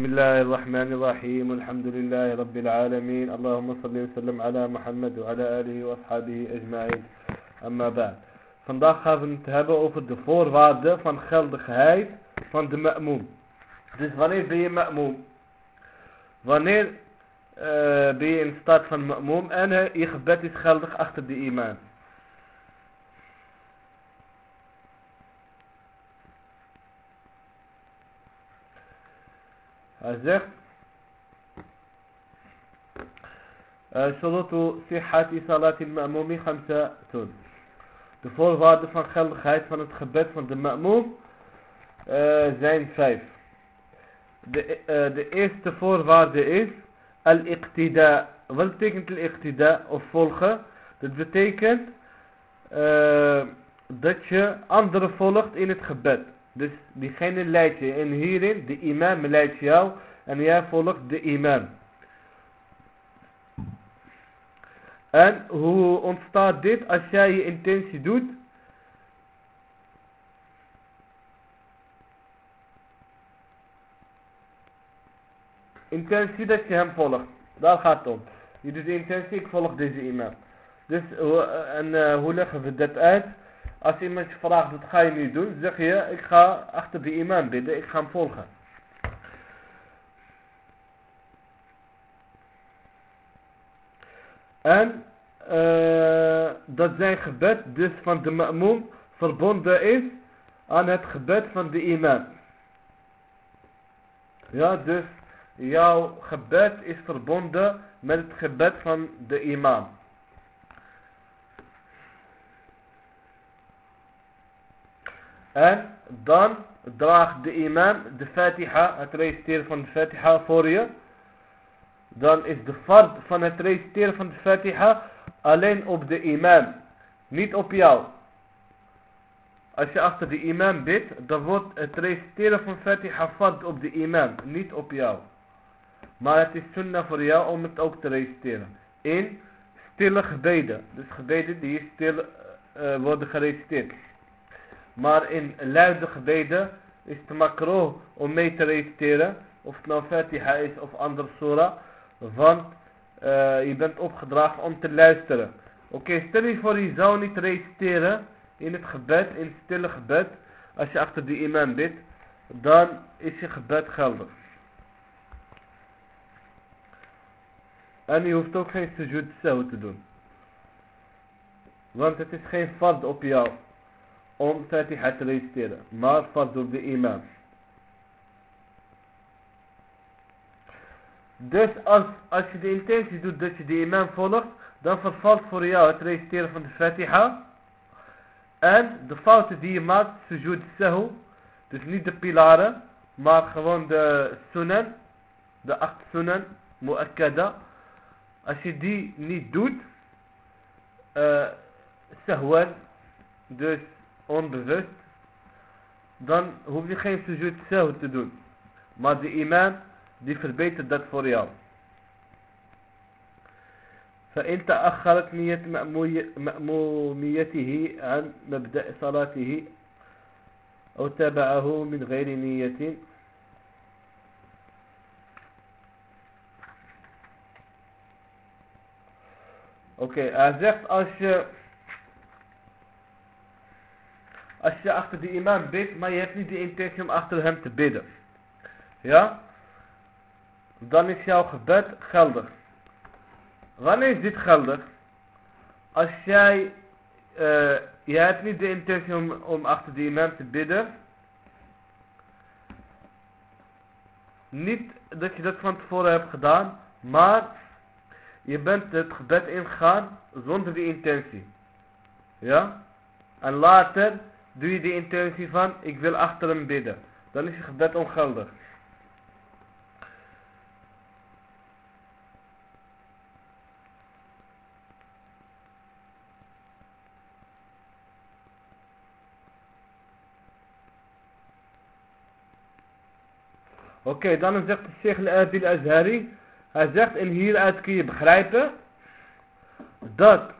بسم الله الرحمن الرحيم الحمد لله رب العالمين اللهم صل وسلم على محمد وعلى آله وأصحابه أجمعين أما بعد Vandaag gaan we het hebben over de voorwaarden van geldigheid van de ma'moom. Dus wanneer ben je ma'moom? Wanneer uh, ben je in staat van ma'moom en uh, je gebed is geldig achter de imam. Hij zegt شروط صحة صلاة المأموم خمسة De voorwaarden van geldigheid van het gebed van de ma'moom uh, zijn vijf. De, uh, de eerste voorwaarde is al-iqtida. Wat betekent al-iqtida of volgen? Dat betekent uh, dat je anderen volgt in het gebed. Dus diegene leidt je. En hierin, de imam leidt jou. En jij volgt de imam. En hoe ontstaat dit als jij je intentie doet? Intentie dat je hem volgt. Daar gaat het om. Je doet de intentie, ik volg deze imam. Dus, en uh, hoe leggen we dat uit? Als iemand je vraagt, wat ga je nu doen? Zeg je, ik ga achter de imam bidden, ik ga hem volgen. En uh, dat zijn gebed dus van de ma'moom verbonden is aan het gebed van de imam. Ja, dus jouw gebed is verbonden met het gebed van de imam. En dan draagt de imam de fatiha, het reciteren van de fatiha voor je. Dan is de fard van het reciteren van de fatiha alleen op de imam. Niet op jou. Als je achter de imam bidt, dan wordt het reciteren van fatiha fard op de imam. Niet op jou. Maar het is sunnah voor jou om het ook te reciteren. In stille gebeden. Dus gebeden die stil uh, worden gereciteerd. Maar in luide gebeden is het makro om mee te reciteren. Of het nou Fatiha is of andere surah. Want uh, je bent opgedragen om te luisteren. Oké, stel je voor je zou niet reciteren in het gebed, in het stille gebed. Als je achter de imam bidt, dan is je gebed geldig. En je hoeft ook geen sujud zo te doen. Want het is geen fard op jou om Fatiha te reciteren, maar fard op de imam. Dus als, als je de intentie doet dat je de imam volgt, dan vervalt voor jou het reciteren van de Fatiha. En de fouten die je maakt, sujud sahu, dus niet de pilaren, maar gewoon de sunan, de acht sunan, mu'akkada. Als je die niet doet, uh, sahwan, dus onbewust, dan hoef je geen sujud sahu te doen. Maar de imam, die verbetert dat voor jou. فإن تأخرت نية مأموميته عن مبدأ صلاته أو تابعه من غير نية Oké, okay, hij zegt als je als je achter de imam bidt, maar je hebt niet de intentie om achter hem te bidden. Ja? Dan is jouw gebed geldig. Wanneer is dit geldig? Als jij, uh, jij hebt niet de intentie om, om achter de imam te bidden. Niet dat je dat van tevoren hebt gedaan, maar je bent het gebed ingegaan zonder die intentie. Ja? En later doe je de intentie van, ik wil achter hem bidden. Dan is je gebed ongeldig. Oké, dan zegt de Sheikh al-Abil Azhari. Hij zegt, en hieruit kun je begrijpen. Dat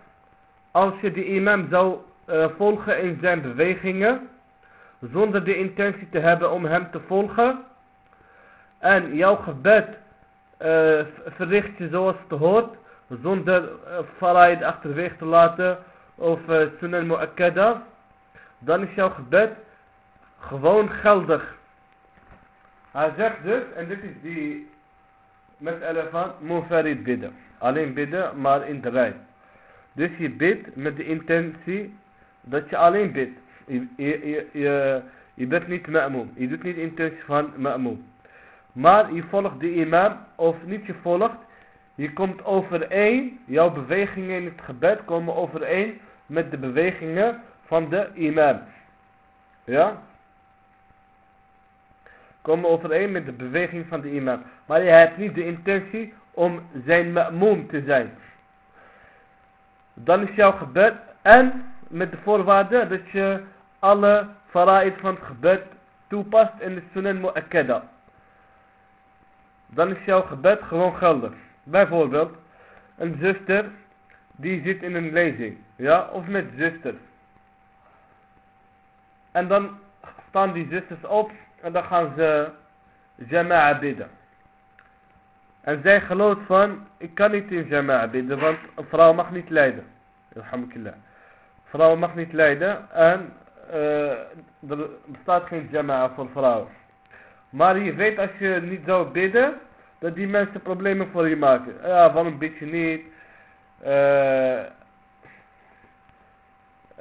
als je de imam zou uh, volgen in zijn bewegingen. Zonder de intentie te hebben om hem te volgen. en jouw gebed uh, verricht je zoals het hoort, zonder uh, faraid achterwege te laten of uh, sunnah mu'akkada, dan is jouw gebed gewoon geldig. Hij zegt dus, en dit is die met van munfarid bidden. Alleen bidden, maar in de rij. Dus je bidt met de intentie dat je alleen bidt. Je, je, je, je bent niet ma'moom. Je doet niet intentie van ma'moom. Maar je volgt de imam, of niet je volgt. Je komt overeen, jouw bewegingen in het gebed komen overeen met de bewegingen van de imam. Ja? Komen overeen met de beweging van de imam. Maar je hebt niet de intentie om zijn ma'moom te zijn. Dan is jouw gebed en met de voorwaarde dat je alle fara'id van het gebed toepast in de sunan mu'akkada. Dan is jouw gebed gewoon geldig. Bijvoorbeeld, een zuster die zit in een lezing. Ja, of met zusters. En dan staan die zusters op en dan gaan ze jama'a bidden. En zij gelooft van, ik kan niet in jama'a bidden, want een vrouw mag niet lijden. Alhamdulillah. Vrouwen mag niet lijden en uh, er bestaat geen jama'a voor vrouwen. Maar je weet als je niet zou bidden, dat die mensen problemen voor je maken. Ja, waarom bid je niet? Uh,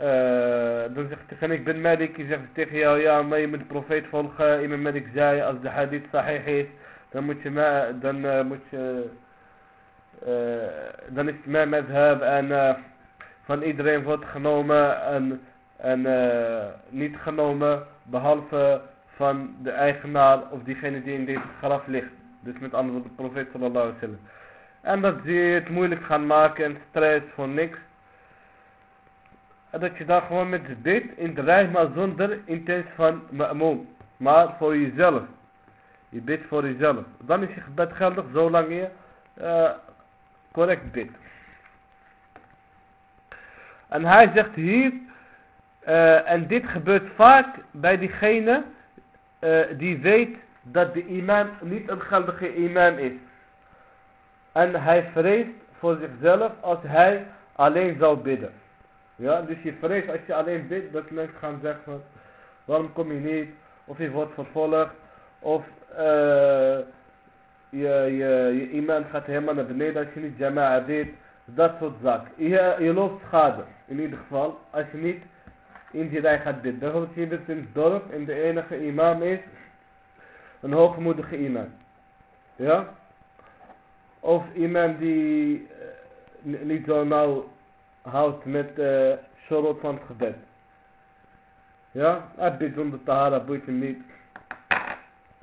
uh, dan zegt hij, ik ben medic, je zegt tegen jou, ja, maar je moet de profeet volgen. Imam medic zei, als de hadith sahih is, dan moet je, dan moet je, dan is het mijn madhab en van iedereen wordt genomen en, en niet genomen, behalve van de eigenaar of diegene die in deze graf ligt. Dus met andere woorden, de profeet sallallahu alaihi wasallam. En dat ze het moeilijk gaan maken en stress voor niks. Dat je dan gewoon met dit in de rij, maar zonder intentie van ma'moom. Maar voor jezelf. Je bidt voor jezelf. Dan is je gebed geldig zolang je uh, correct bidt. En hij zegt hier, uh, en dit gebeurt vaak bij diegene uh, die weet dat de imam niet een geldige imam is. En hij vreest voor zichzelf als hij alleen zou bidden. Ja, dus je vreest als je alleen bidt dat mensen gaan zeggen waarom kom je niet? Of je wordt vervolgd. Of uh, je, je, je iemand gaat helemaal naar beneden als je niet jama'a bidt. Dat soort zaken. Je, je loopt schade. In ieder geval als je niet in die rij gaat bidden. Bijvoorbeeld je bent in het dorp en de enige imam is een hoogmoedige iemand. Ja? Of iemand die uh, niet zo houdt met uh, shorot van het gebed. Ja? Hij bidt zonder tahara, boeit hem niet.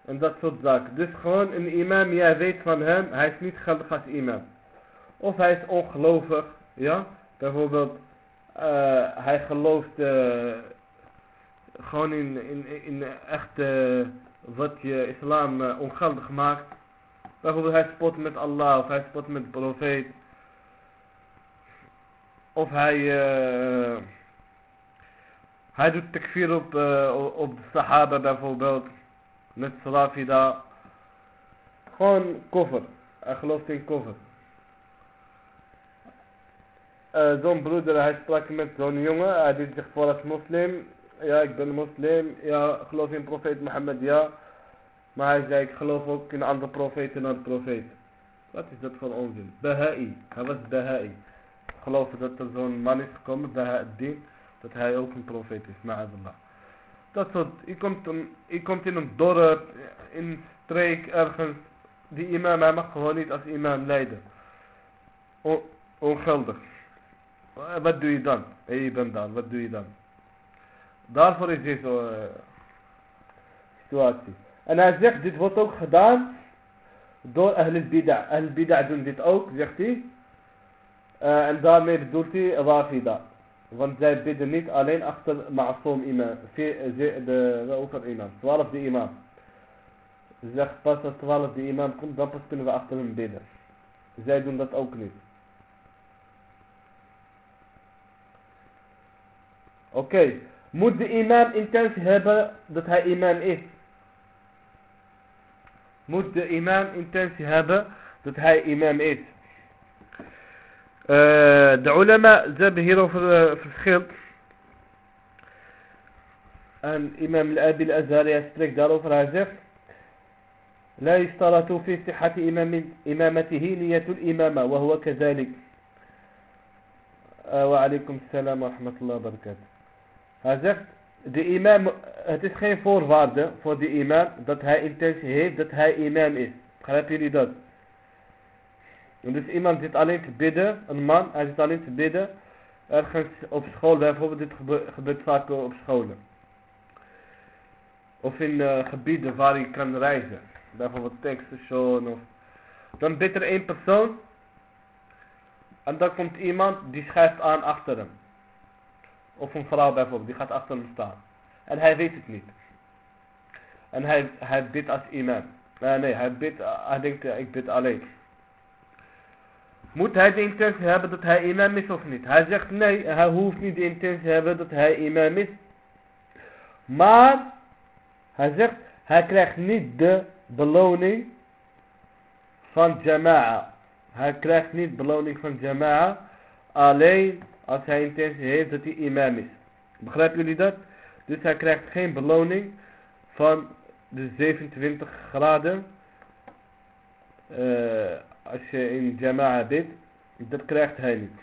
En dat soort zaken. Dus gewoon een imam, jij weet van hem, hij is niet geldig als imam. Of hij is ongelovig. Ja? Bijvoorbeeld, uh, hij gelooft uh, gewoon in, in, in echte wat je islam uh, ongeldig maakt. Bijvoorbeeld hij spot met Allah of hij spot met de profeet. Of hij, hij doet takfir op, op de sahaba bijvoorbeeld. Met salafida. Gewoon koffer. Hij gelooft in koffer. Uh, zo'n broeder, hij sprak met zo'n jongen. Hij deed zich voor als moslim. Ja, ik ben moslim. Ja, geloof in profeet Mohammed, ja. Maar hij zei, ik geloof ook in andere profeten dan profeet. Wat is dat voor onzin? Baha'i. Hij was Baha'i. Geloof dat er zo'n man is gekomen, Baha'i, dat hij ook een profeet is, ma'adallah. Dat soort, je komt, een, komt in een dorp, in een streek, ergens. Die imam, hij mag gewoon niet als imam leiden. On, ongeldig. Wat doe je dan? Hey, je bent daar, wat doe je dan? Daarvoor is deze uh, situatie. En hij zegt, dit wordt ook gedaan door Ahl bida Ahl bida doen dit ook, zegt hij. Uh, en daarmee bedoelt hij Rafida. Want zij bidden niet alleen achter Ma'asum imam, de, de over imam, twaalfde imam. Ze zegt pas als twaalfde imam komt, dan pas kunnen we achter hem bidden. Zij doen dat ook niet. Oké, moet de imam intentie hebben dat hij imam is? moet de imam intentie hebben dat hij imam is. Uh, de ulama, ze hebben hierover uh, verschild. En imam al-Abi al-Azhari spreekt daarover, hij zegt... لا يشترط في صحة إمام إمامته نية الإمامة وهو كذلك وعليكم السلام ورحمة الله وبركاته Hij zegt, de imam, het is geen voorwaarde voor de imam dat hij intentie heeft dat hij imam is. Begrijpen jullie dat? Dus iemand zit alleen te bidden, een man, hij zit alleen te bidden, ergens op school bijvoorbeeld, dit gebeurt, vaak op scholen. Of in uh, gebieden waar je kan reizen. Bijvoorbeeld tankstation of... Dan bidt er één persoon. En dan komt iemand die schrijft aan achter hem. Of een vrouw bijvoorbeeld, die gaat achter hem staan. En hij weet het niet. En hij, hij bidt als imam. Uh, nee, hij bidt, hij denkt, ik bid alleen. Moet hij de intentie hebben dat hij imam is of niet? Hij zegt nee, hij hoeft niet de intentie te hebben dat hij imam is. Maar, hij zegt, hij krijgt niet de beloning van jama'a. Hij krijgt niet beloning van jama'a. Alleen als hij intentie heeft dat hij imam is. Begrijpen jullie dat? Dus hij krijgt geen beloning van de 27 graden. Uh, als je in jama'a bidt. Dat krijgt hij niet.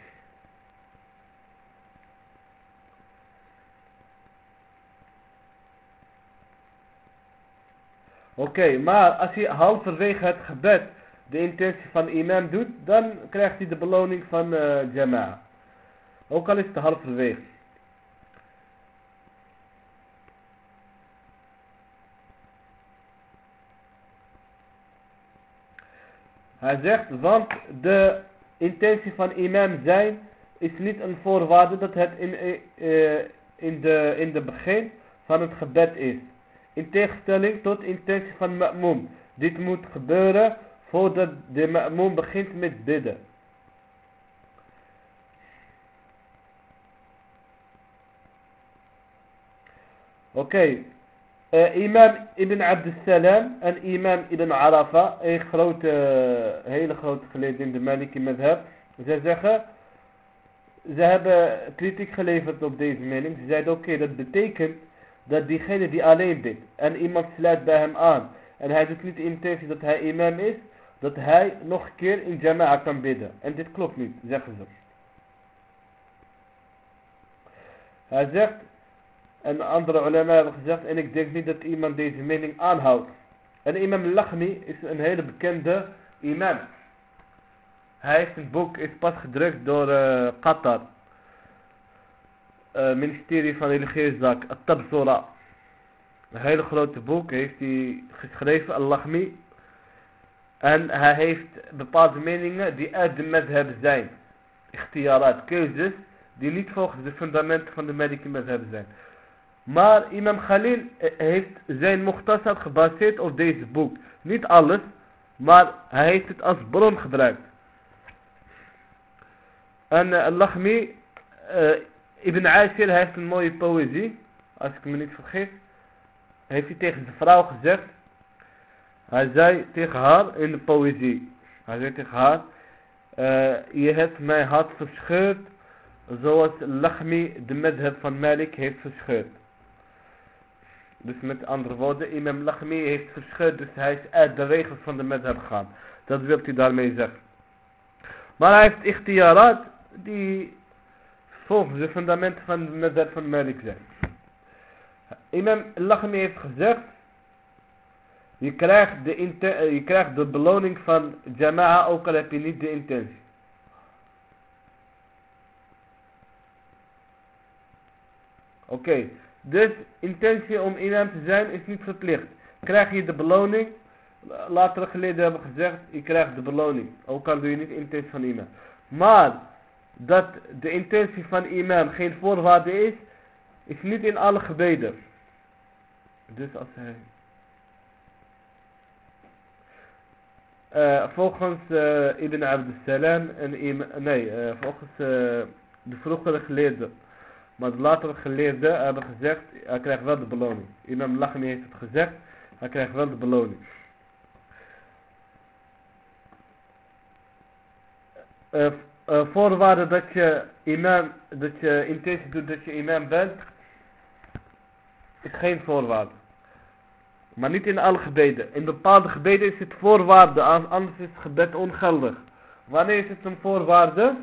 Oké, maar als hij halverwege het gebed de intentie van imam doet, dan krijgt hij de beloning van uh, jama'a. Ook al is het halverwege. Hij zegt, want de intentie van imam zijn is niet een voorwaarde dat het in, uh, in, de, in de begin van het gebed is. In tegenstelling tot intentie van ma'moom. Dit moet gebeuren voordat de ma'moom begint met bidden. Oké. Uh, imam Ibn Abdussalam en imam Ibn Arafa, een hele grote geleerde in de Maliki madhab. Zij zeggen, ze hebben kritiek geleverd op deze mening. Ze zeiden, oké, dat betekent dat diegene die alleen bidt en iemand sluit bij hem aan en hij doet niet de intentie dat hij imam is, dat hij nog een keer in jama'a kan bidden. En dit klopt niet, zeggen ze. Hij zegt, en andere ulama hebben gezegd, en ik denk niet dat iemand deze mening aanhoudt. En imam Lachmi is een hele bekende imam. Hij heeft een boek, is pas gedrukt door uh, Qatar uh, ministerie van religieuze zaken, At-Tabsora. Een hele grote boek heeft hij geschreven, Al-Lachmi. En hij heeft bepaalde meningen die uit de madhab zijn. Ikhtiyarat, keuzes die niet volgens de fundamenten van de medische madhab zijn. Maar Imam Khalil eh, heeft zijn muhtasar gebaseerd op deze boek. Niet alles, maar hij heeft het als bron gebruikt. En uh, Al-Lachmi uh, Ibn Ashir heeft een mooie poëzie, als ik me niet vergis. Heeft hij tegen zijn vrouw gezegd. Hij zei tegen haar in de poëzie. Hij zei tegen haar. Je hebt mijn hart verscheurd. Zoals Lachmi de madhab van Malik heeft verscheurd. Dus met andere woorden, Imam Lachmi heeft verscheurd. Dus hij is uit de regels van de madhab gegaan. Dat wil hij daarmee zeggen. Maar hij heeft ikhtiyarat die volgens de fundamenten van de mazhab van Malik zijn. Imam Lachmi heeft gezegd, je krijgt, de je krijgt de beloning van jama'a ook al heb je niet de intentie. Oké. Dus intentie om imam te zijn is niet verplicht. Krijg je de beloning, later geleden hebben gezegd, je krijgt de beloning. Ook al doe je niet intentie van imam. Maar dat de intentie van imam geen voorwaarde is, is niet in alle gebeden. Dus als hij... Uh, volgens uh, Ibn Abdussalam en imam, nee, uh, volgens de vroegere geleerden. Maar de latere geleerden hebben gezegd, hij krijgt wel de beloning. Imam Lachmi heeft het gezegd, hij krijgt wel de beloning. Eh, eh, voorwaarde dat je imam, dat je intentie doet dat je imam bent, is geen voorwaarde. Maar niet in alle gebeden. In bepaalde gebeden is het voorwaarde, anders is het gebed ongeldig. Wanneer is het een voorwaarde?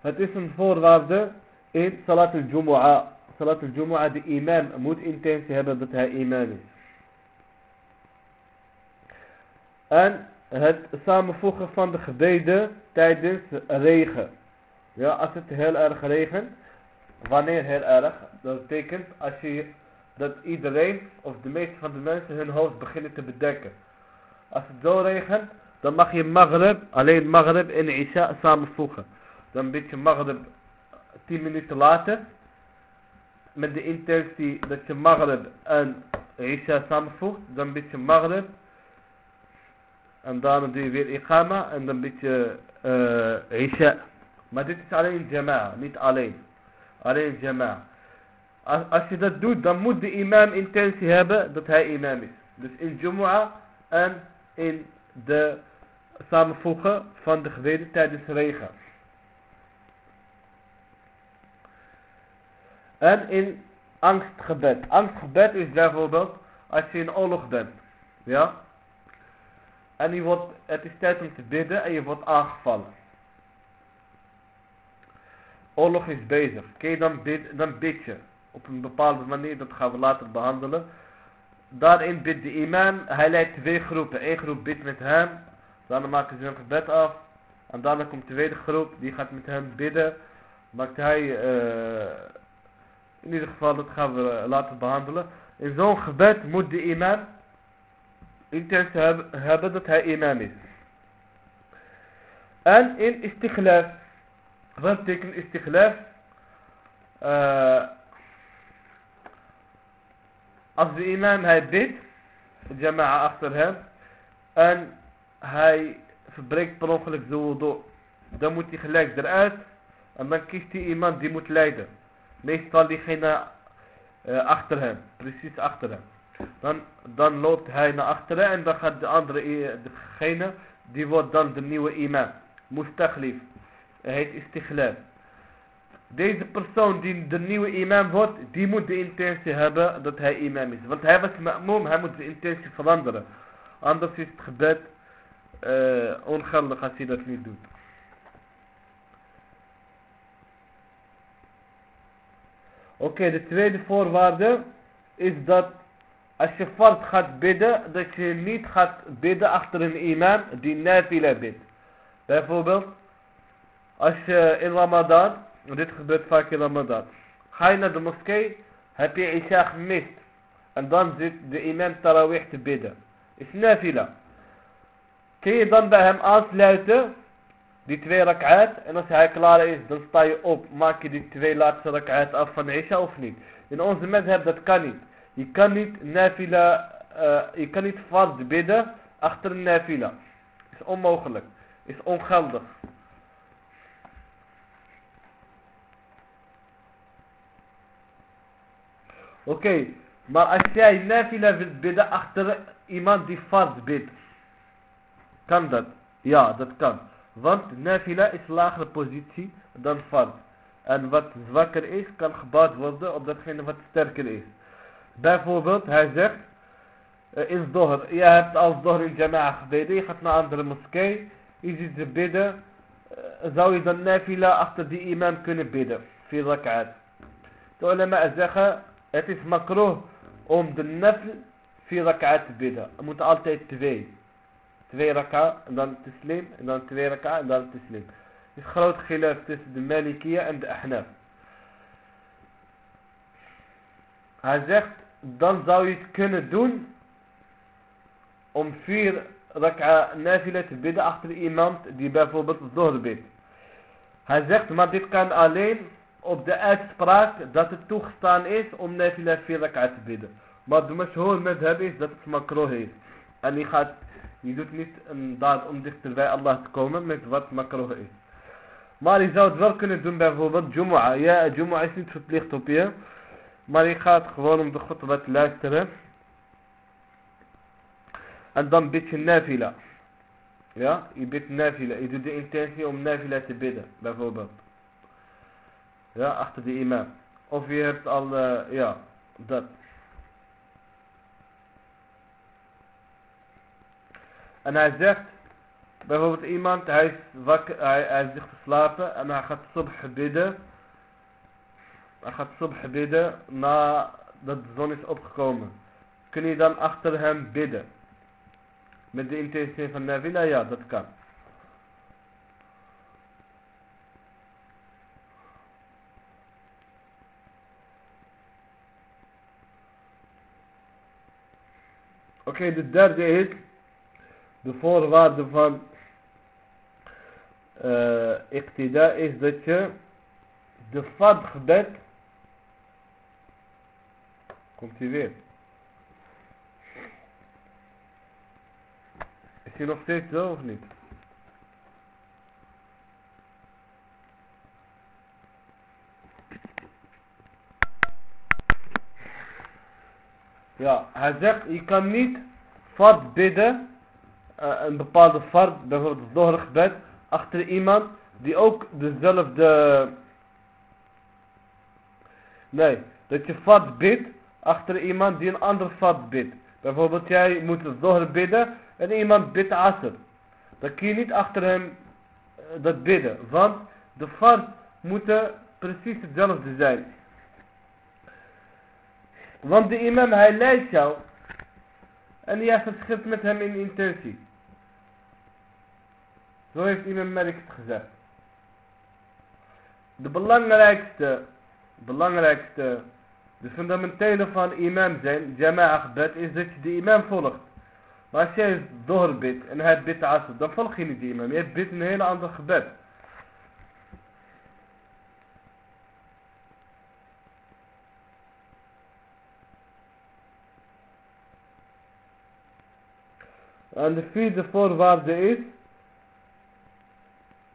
Het is een voorwaarde in Salat al-Jumu'ah. Salat al-Jumu'ah, de imam moet intentie hebben dat hij imam is. En het samenvoegen van de gebeden tijdens regen. Ja, als het heel erg regent. Wanneer heel erg? Dat betekent als je, dat iedereen of de meeste van de mensen hun hoofd beginnen te bedekken. Als het zo regent, dan mag je Maghrib, alleen Maghrib en Isha samenvoegen. Dan bid je Maghrib 10 minuten later. Met de intentie dat je Maghrib en Isha samenvoegt. Dan bid je Maghrib en dan doe je weer Iqama en dan bid je uh, Isha. Maar dit is alleen Jama'a, niet alleen. Alleen Jama'a. Als, als je dat doet, dan moet de imam intentie hebben dat hij imam is. Dus in Jumu'ah en in de samenvoegen van de gebeden tijdens regen. En in angstgebed. Angstgebed is bijvoorbeeld als je in oorlog bent. Ja? En je wordt, het is tijd om te bidden en je wordt aangevallen. Oorlog is bezig. Oké, dan, bid, dan bid je. Op een bepaalde manier, dat gaan we later behandelen. Daarin bidt de imam, hij leidt twee groepen. Eén groep bidt met hem, dan maken ze hun gebed af. En daarna komt de tweede groep, die gaat met hem bidden. Maakt hij, uh, in ieder geval, dat gaan we later behandelen. In zo'n gebed moet de imam intentie hebben, hebben dat hij imam is. En in istighlaf. Wat betekent istighlaf? Uh, als de imam hij bidt, jama'a achter hem, en hij verbreekt per ongeluk zo door, dan moet hij gelijk eruit, en dan kiest hij iemand die moet leiden. Meestal diegene uh, achter hem, precies achter hem. Dan, dan loopt hij naar achteren en dan gaat de andere, degene, die wordt dan de nieuwe imam. Mustakhlif. Hij heet istighlaf. Deze persoon die de nieuwe imam wordt, die moet de intentie hebben dat hij imam is. Want hij was ma'moom, hij moet de intentie veranderen. Anders is het gebed uh, ongeldig als hij dat niet doet. Oké, de tweede voorwaarde is dat als je fard gaat bidden, dat je niet gaat bidden achter een imam die nafila bidt. Bijvoorbeeld, als je in Ramadan, dit gebeurt vaak in Ramadan, ga je naar de moskee, heb je Isha gemist. En dan zit de imam tarawih te bidden. Is nafila. Kun je dan bij hem aansluiten, die twee rak'at, en als hij klaar is, dan sta je op, maak je die twee laatste rak'at af van Isha of niet. In onze heb dat kan niet. Je kan niet nafila, uh, je kan niet fard bidden achter een nafila. Is onmogelijk. Is ongeldig. Oké, maar als jij nafila wilt bidden achter iemand die fard bidt. Kan dat? Ja, dat kan. Want nafila is lagere positie dan fard. En wat zwakker is, kan gebouwd worden op datgene wat sterker is. Bijvoorbeeld, hij zegt uh, in Zohr, je hebt als Zohr in Jama'a gebeden, je gaat naar andere moskee, je ziet ze bidden, uh, zou je dan nafila achter die imam kunnen bidden, vier rak'at. De ulama zeggen, het is makroh om de nafl vier rak'at te bidden. Er moeten altijd twee. Twee rak'a en dan slim en dan twee rak'a en dan slim. Het is groot geloof tussen de Malikiya en de Ahnaf. Hij zegt, dan zou je het kunnen doen om vier rak'a nafila te bidden achter iemand die bijvoorbeeld zohr bidt. Hij zegt, maar dit kan alleen op de uitspraak dat het toegestaan is om nafila vier rak'a te bidden. Maar de mashhoor met hem is dat het makro is. En je, gaat, je doet niet een daad om dichter bij Allah te komen met wat makro is. Maar je zou het wel kunnen doen bijvoorbeeld Jumu'ah. Ja, Jumu'ah is niet verplicht op je. Maar je gaat gewoon om de khutbah te luisteren. En dan bid je nafila. Ja, je bidt nafila. Je doet de intentie om nafila te bidden, bijvoorbeeld. Ja, achter de imam. Of je hebt al, uh, ja, dat. En hij zegt, bijvoorbeeld iemand, hij is wakker, hij, hij te slapen en hij gaat subh bidden. Hij gaat subh bidden nadat de zon is opgekomen. Kun je dan achter hem bidden? Met de intentie van Navila? Ja, dat kan. Oké, de derde is de voorwaarde van uh, is dat je de fard gebed komt hij weer. Is hij nog steeds zo of niet? Ja hij zegt je kan niet fard bidden een bepaalde fard, bijvoorbeeld het doorgebed, achter iemand die ook dezelfde... Nee, dat je fard bidt achter iemand die een ander fard bidt. Bijvoorbeeld jij moet het zohar bidden en iemand bidt asr. Dan kun je niet achter hem uh, dat bidden, want de fard moeten precies hetzelfde zijn. Want de imam hij leidt jou en jij verschilt met hem in intentie. Zo heeft Imam Malik het gezegd. De belangrijkste, belangrijkste, de fundamentele van imam zijn, jama'ah gebed, is dat je de imam volgt. Maar als jij doorbidt en hij bidt asr, dan volg je niet de imam. Je bidt een hele ander gebed. En de vierde voorwaarde is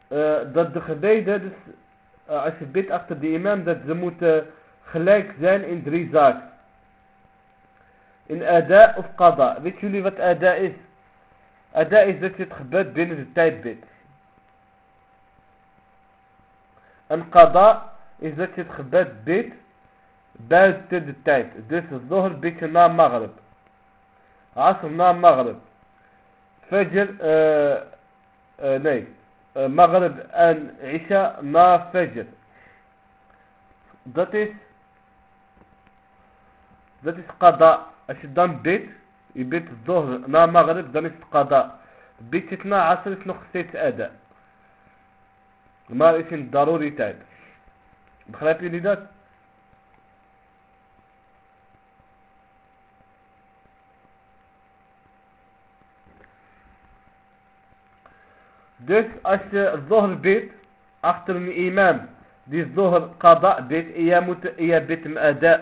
uh, dat de gebeden, dus als je bidt achter de imam, dat ze moeten gelijk zijn in drie zaken. In ada of qada. Weet jullie wat ada is? Ada is dat je het gebed binnen de tijd bidt. En qada is dat je het gebed bidt buiten de tijd. Dus het zohr bid je na maghrib. Asr na maghrib. Fajr, uh, uh, nee. Maghrib en Isha na Fajr. Dat is, dat is qada. Als je dan bidt, je bidt Zohr na Maghrib, dan is het qada. Bid je het na Asr is nog steeds ada. Maar is in daruri tijd. Begrijpen jullie dat? Dus als je zohr bidt achter een imam die zohr qada bidt en jij, moet, jij bidt hem ada,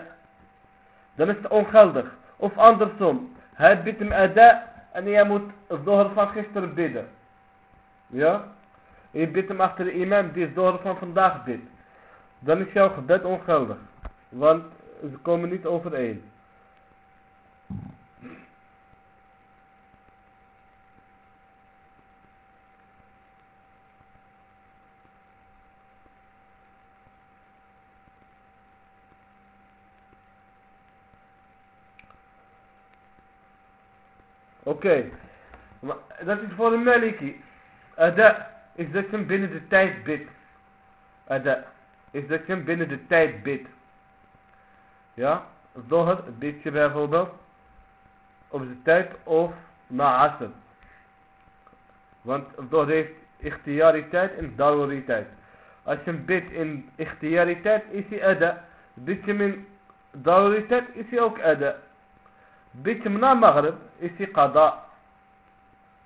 dan is het ongeldig. Of andersom, hij bidt hem ada en jij moet zohr van gisteren bidden. Ja? En je bidt hem achter de imam die zohr van vandaag bidt. Dan is jouw gebed ongeldig. Want ze komen niet overeen. Oké. Dat is voor de Maliki. Ada is dat je binnen de tijd bidt. Ada is dat je binnen de tijd bidt. Ja. Zohar bid je bijvoorbeeld op de tijd of na asr. Want Zohar heeft ikhtiariteit en daruriteit. Als je hem bidt in ikhtiariteit is hij ada. Bid je in daruriteit is hij ook ada. بيتمنى المغرب إسي قضاء.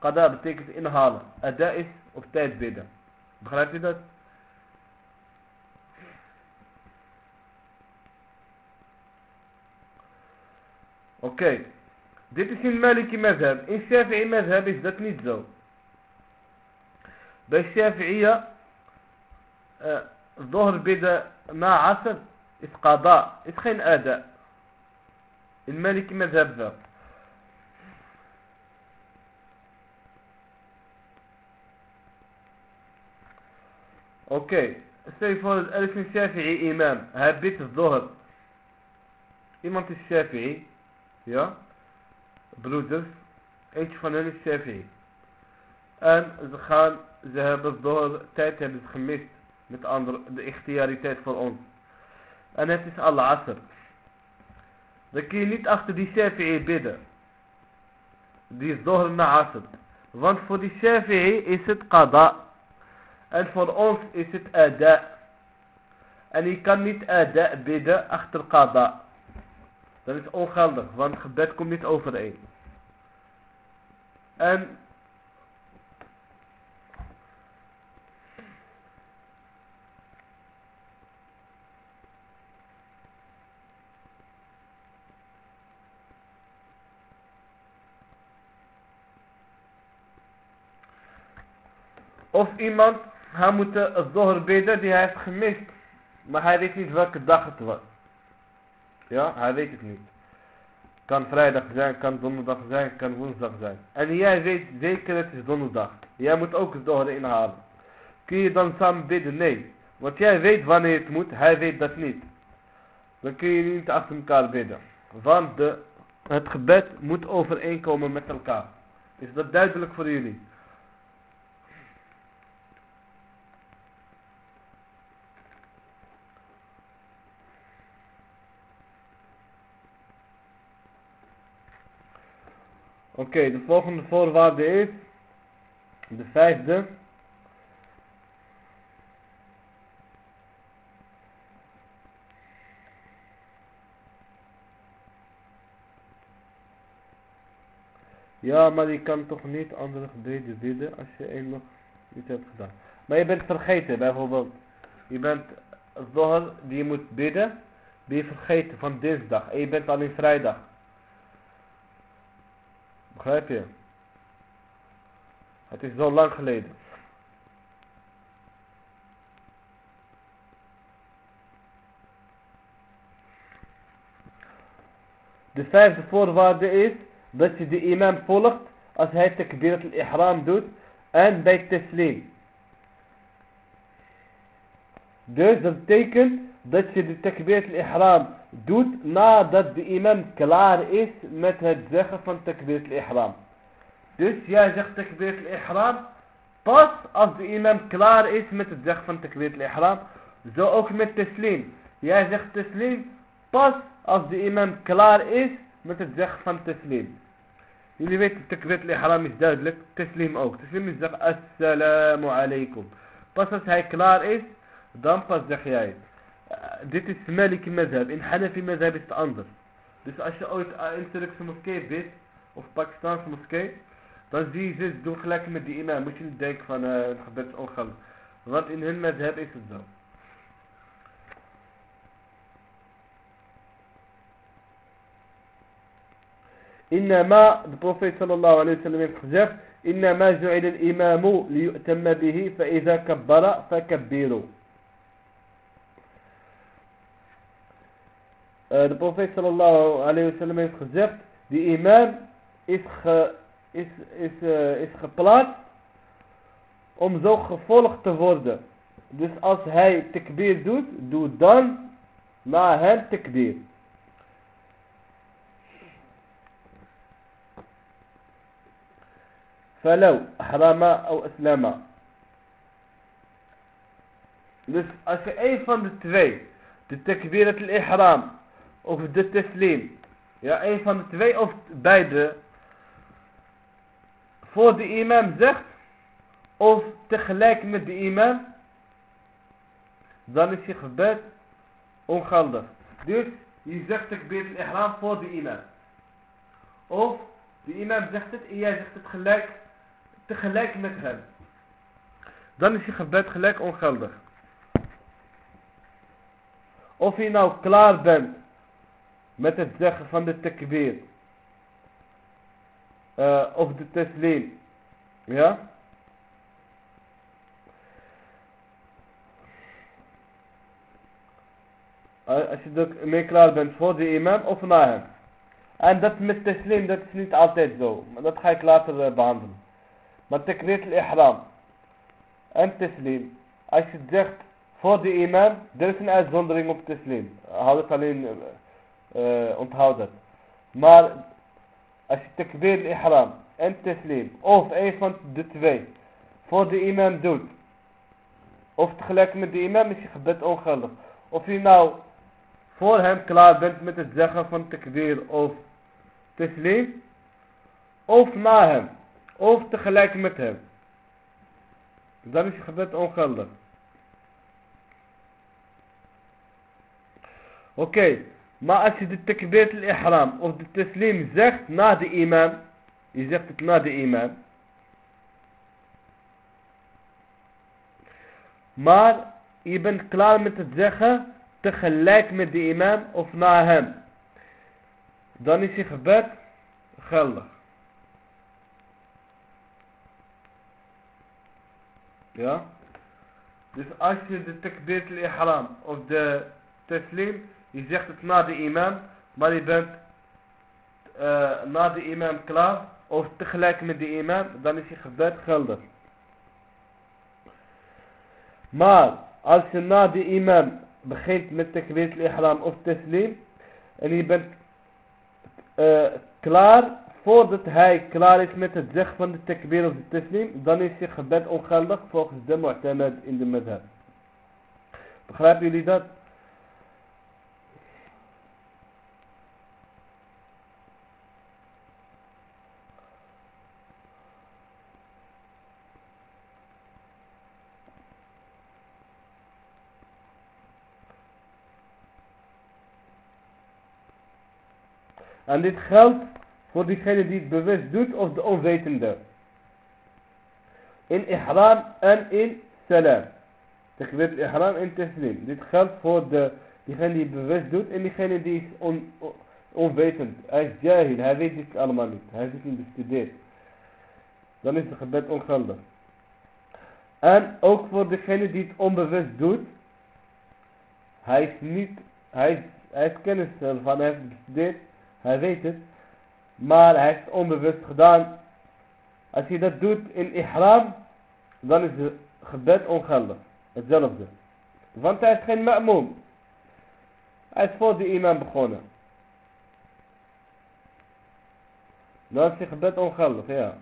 قضاء بتيكس إنهال ادائس وبتايت بيدا. بخلاف بيدا أوكي. ديت سي المالكي مذهب. الشافعي مذهب ازدت نتزو باش الشافعية آه، ظهر بدا مع عصر اسقضاء اسخين آداء. In Malikimadhabda. Oké, stel je voor: er is een Shafi'i-Iman. Hij biedt een dochter. Iemand is Shafi'i. Ja, broeders. Eentje van hen is En ze gaan, ze hebben dochter tijd gemist. Met andere, de echt realiteit voor ons. En het is Allah Asr. Dan kun je niet achter die Shafi'i bidden. Die is zohar na asr. Want voor die Shafi'i is het qada. En voor ons is het ada. En je kan niet ada bidden achter qada. Dat is ongeldig, want gebed komt niet overeen. En Of iemand, hij moet het zoger bidden die hij heeft gemist. Maar hij weet niet welke dag het was. Ja, hij weet het niet. Kan vrijdag zijn, kan donderdag zijn, kan woensdag zijn. En jij weet zeker het is donderdag. Jij moet ook het zoger inhalen. Kun je dan samen bidden? Nee. Want jij weet wanneer het moet, hij weet dat niet. Dan kun je niet achter elkaar bidden. Want de, het gebed moet overeenkomen met elkaar. Is dat duidelijk voor jullie? Oké, de volgende voorwaarde is, de vijfde. Ja, maar je kan toch niet andere gebeden bidden als je één nog niet hebt gedaan. Maar je bent vergeten bijvoorbeeld. Je bent zohar die je moet bidden, ben je vergeten van dinsdag. En je bent al in vrijdag. Begrijp je? Het is zo lang geleden. De vijfde voorwaarde is dat je de imam volgt als hij takbirat al-ihram doet en bij teslim. Dus dat betekent dat je de takbirat al-ihram doet nadat de imam klaar is met het zeggen van takbir al-ihram. Dus jij zegt takbir al-ihram pas als de imam klaar is met het zeggen van takbir al-ihram. Zo ook met teslim. Jij zegt teslim pas als de imam klaar is met het zeggen van teslim. Jullie weten takbir al-ihram is duidelijk. Teslim ook. Teslim is zeg assalamu alaikum. Pas als hij klaar is, dan pas zeg jij het. dit is Maliki mazhab. In Hanafi mazhab is het anders. Dus als je ooit in Turkse moskee bent, of Pakistanse moskee, dan zie je ze doen gelijk met die imam. Moet je niet denken van uh, een gebedsongeluk. Want in hun mazhab is het zo. إنما de profeet sallallahu alayhi wa sallam heeft gezegd إنما جعل الإمام ليؤتم به فإذا كبر فكبروا de profeet sallallahu alayhi wa sallam heeft gezegd, die imam is, ge, is, is, uh, is geplaatst om zo gevolgd te worden. Dus als hij tekbir doet, doe dan na hem tekbir. فلو أحرم أو أسلم Dus als je een van de twee, de takbirat al-ihram of de teslim. Ja, een van de twee of beide. Voor de imam zegt. Of tegelijk met de imam. Dan is je gebed ongeldig. Dus je zegt ik ben ihram voor de imam. Of de imam zegt het en jij zegt het gelijk, tegelijk met hem. Dan is je gebed gelijk ongeldig. Of je nou klaar bent met het zeggen van de takbir. Uh, of de teslim. Ja? Als je er mee klaar bent voor de imam of na hem. En dat met teslim, dat is niet altijd zo. Maar dat ga ik later uh, behandelen. Maar takbir al-ihram. En teslim. als je zegt voor de imam, er is een uitzondering op teslim. Houd het alleen, onthoud het. Maar als je takbir ihram en teslim, of een van de twee, voor de imam doet, of tegelijk met de imam is je gebed ongeldig. Of je nou voor hem klaar bent met het zeggen van takbir of teslim, of na hem, of tegelijk met hem. Dan is je gebed ongeldig. Oké, maar als je de takbir al-ihram of de teslim zegt na de imam, je zegt het na de imam, maar je bent klaar met het zeggen tegelijk met de imam of na hem, dan is je gebed geldig. Ja? Dus als je de takbir al-ihram of de teslim je zegt het na de imam, maar je bent uh, na de imam klaar, of tegelijk met de imam, dan is je gebed geldig. Maar als je na de imam begint met takbir al-ihram of teslim, en je bent uh, klaar voordat hij klaar is met het zeggen van de takbir of de teslim, dan is je gebed ongeldig volgens de mu'tamad in de madhab. Begrijpen jullie dat? En dit geldt voor diegene die het bewust doet of de onwetende. In ihram en in salam. Takbir ihram en taslim. Dit geldt voor de, diegene die het bewust doet en diegene die is on, onwetend. Hij is jahil, hij weet het allemaal niet. Hij heeft het niet bestudeerd. Dan is het gebed ongeldig. En ook voor degene die het onbewust doet. Hij is niet, hij, hij heeft kennis van, hij heeft bestudeerd. Hij weet het. Maar hij heeft het onbewust gedaan. Als je dat doet in ihram. Dan is het gebed ongeldig. Hetzelfde. Want hij is geen ma'moom. Hij is voor de imam begonnen. Dan is je gebed ongeldig, ja.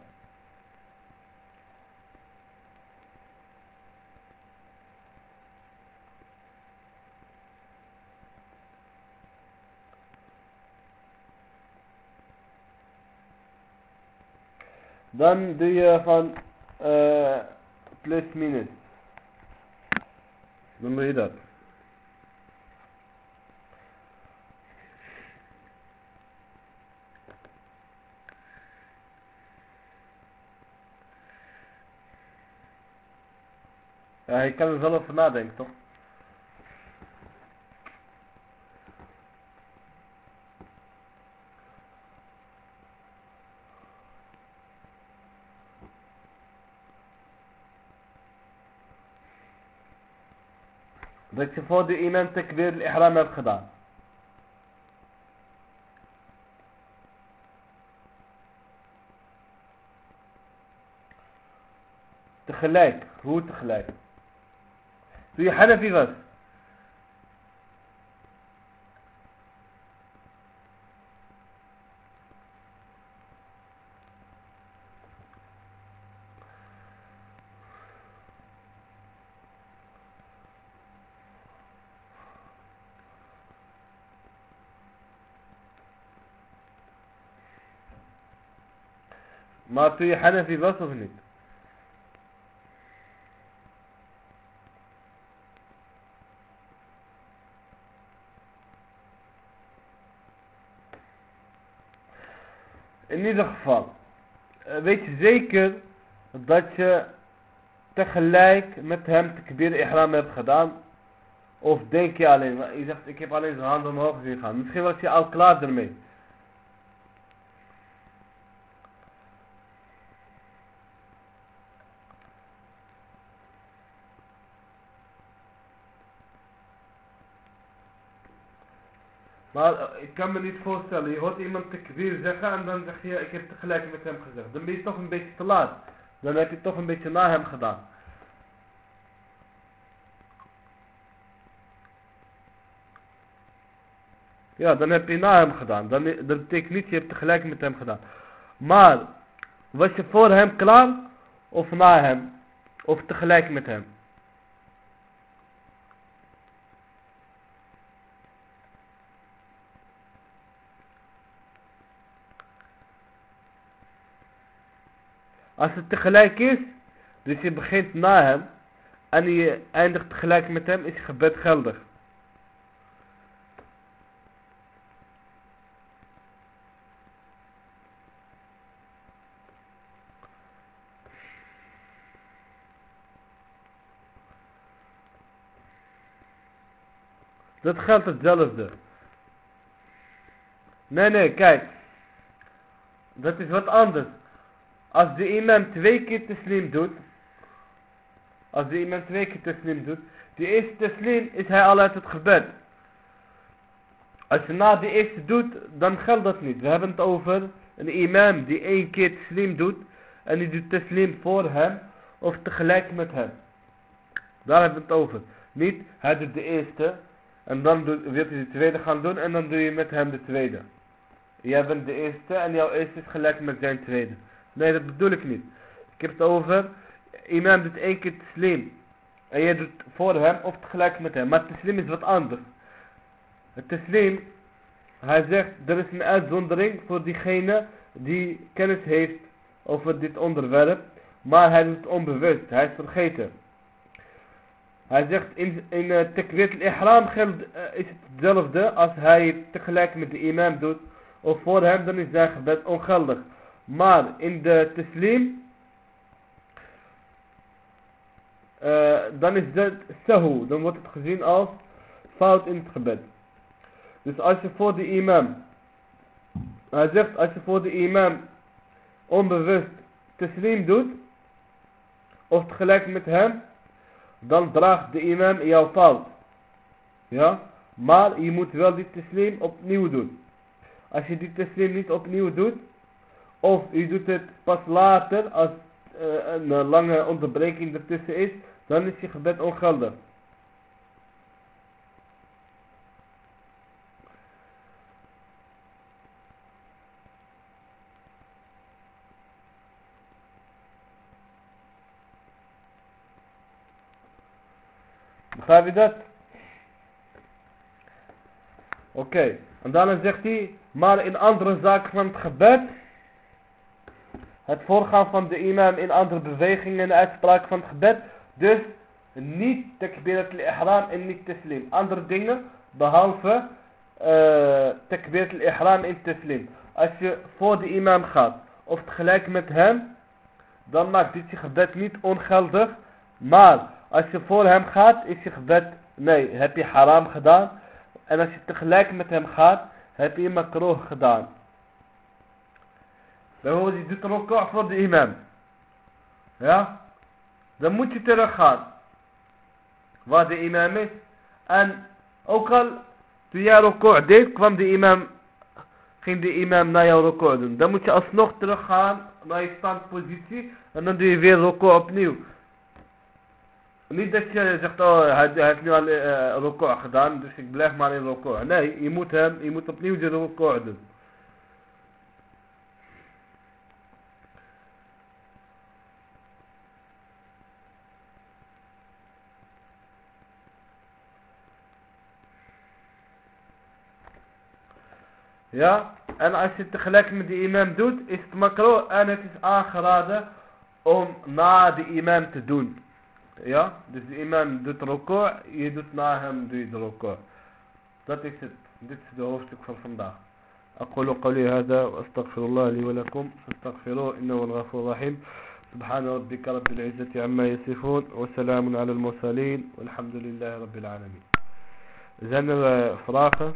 Dan doe je van uh, plus minus. Dan doe je dat. Ja, je kan er zelf over nadenken, toch? Dat je voor de imam takbir al-ihram hebt gedaan. Tegelijk, hoe Maar toen je Hanafi was of niet? In ieder geval, eh, weet je zeker dat je tegelijk met hem takbir ihram hebt gedaan? Of denk je alleen, je zegt ik heb alleen zijn hand omhoog zien gaan. Misschien was je al klaar ermee. Maar eh, ik kan me niet voorstellen, je hoort iemand tekbir zeggen en dan zeg je, ik heb tegelijk met hem gezegd. Dan ben je toch een beetje te laat. Dan heb je toch een beetje na hem gedaan. Ja, dan heb je na hem gedaan. Dan, dat betekent niet, je hebt tegelijk met hem gedaan. Maar, was je voor hem klaar? Of na hem? Of tegelijk met hem? Als het tegelijk is, dus je begint na hem en je eindigt tegelijk met hem, is je gebed geldig. Dat geldt hetzelfde. Nee, nee, kijk. Dat is wat anders. Als de imam twee keer te slim doet. Als de imam twee keer te slim doet. De eerste te slim is hij al uit het gebed. Als je na de eerste doet, dan geldt dat niet. We hebben het over een imam die één keer te slim doet. En die doet te slim voor hem. Of tegelijk met hem. Daar hebben we het over. Niet, hij doet de eerste. En dan wil hij de tweede gaan doen. En dan doe je met hem de tweede. Jij bent de eerste en jouw eerste is gelijk met zijn tweede. Nee, dat bedoel ik niet. Ik heb het over, iemand doet één keer slim. En jij doet voor hem of tegelijk met hem. Maar slim is wat anders. Het slim, hij zegt, er is een uitzondering voor diegene die kennis heeft over dit onderwerp. Maar hij doet het onbewust, hij is vergeten. Hij zegt in, in uh, tekweet al-ihram uh, is het hetzelfde als hij tegelijk met de imam doet. Of voor hem, dan is zijn gebed ongeldig. Maar in de teslim, uh, dan is dat sahu. Dan wordt het gezien als fout in het gebed. Dus als je voor de imam, hij zegt als je voor de imam onbewust teslim doet, of tegelijk met hem, dan draagt de imam jouw fout. Ja, maar je moet wel die teslim opnieuw doen. Als je die teslim niet opnieuw doet, of je doet het pas later, als uh, een lange onderbreking ertussen is, dan is je gebed ongeldig. Begrijp je dat? Oké, en dan zegt hij, maar in andere zaken van het gebed, het voorgaan van de imam in andere bewegingen en uitspraak van het gebed, dus niet takbirat al-ihram en niet teslim. Andere dingen, behalve uh, takbirat al-ihram en teslim. Als je voor de imam gaat, of tegelijk met hem, dan maakt dit je gebed niet ongeldig, maar als je voor hem gaat, is je gebed, nee, heb je haram gedaan. En als je tegelijk met hem gaat, heb je makroh gedaan. Bijvoorbeeld, je doet record voor de imam. Ja? Dan moet je terug gaan. Waar de imam is. En ook al toen jij record deed, kwam de imam, ging de imam naar jouw record doen. Dan moet je alsnog teruggaan naar je standpositie. En dan doe je weer record opnieuw. Niet dat je zegt, oh, hij, hij heeft nu al uh, gedaan, dus ik blijf maar in record. Nee, je moet hem, je moet opnieuw de record doen. Ja, en als je het tegelijk met de imam doet, is het makro en het is aangeraden om na de imam te doen. Ja, dus de imam doet record, je doet na hem doe je de record. Dat is het. Dit is de hoofdstuk van vandaag. أقول قولي هذا وأستغفر الله لي ولكم فاستغفروه إنه الغفور الرحيم سبحان ربك رب العزة عما يصفون وسلام على المرسلين والحمد لله رب العالمين zijn er vragen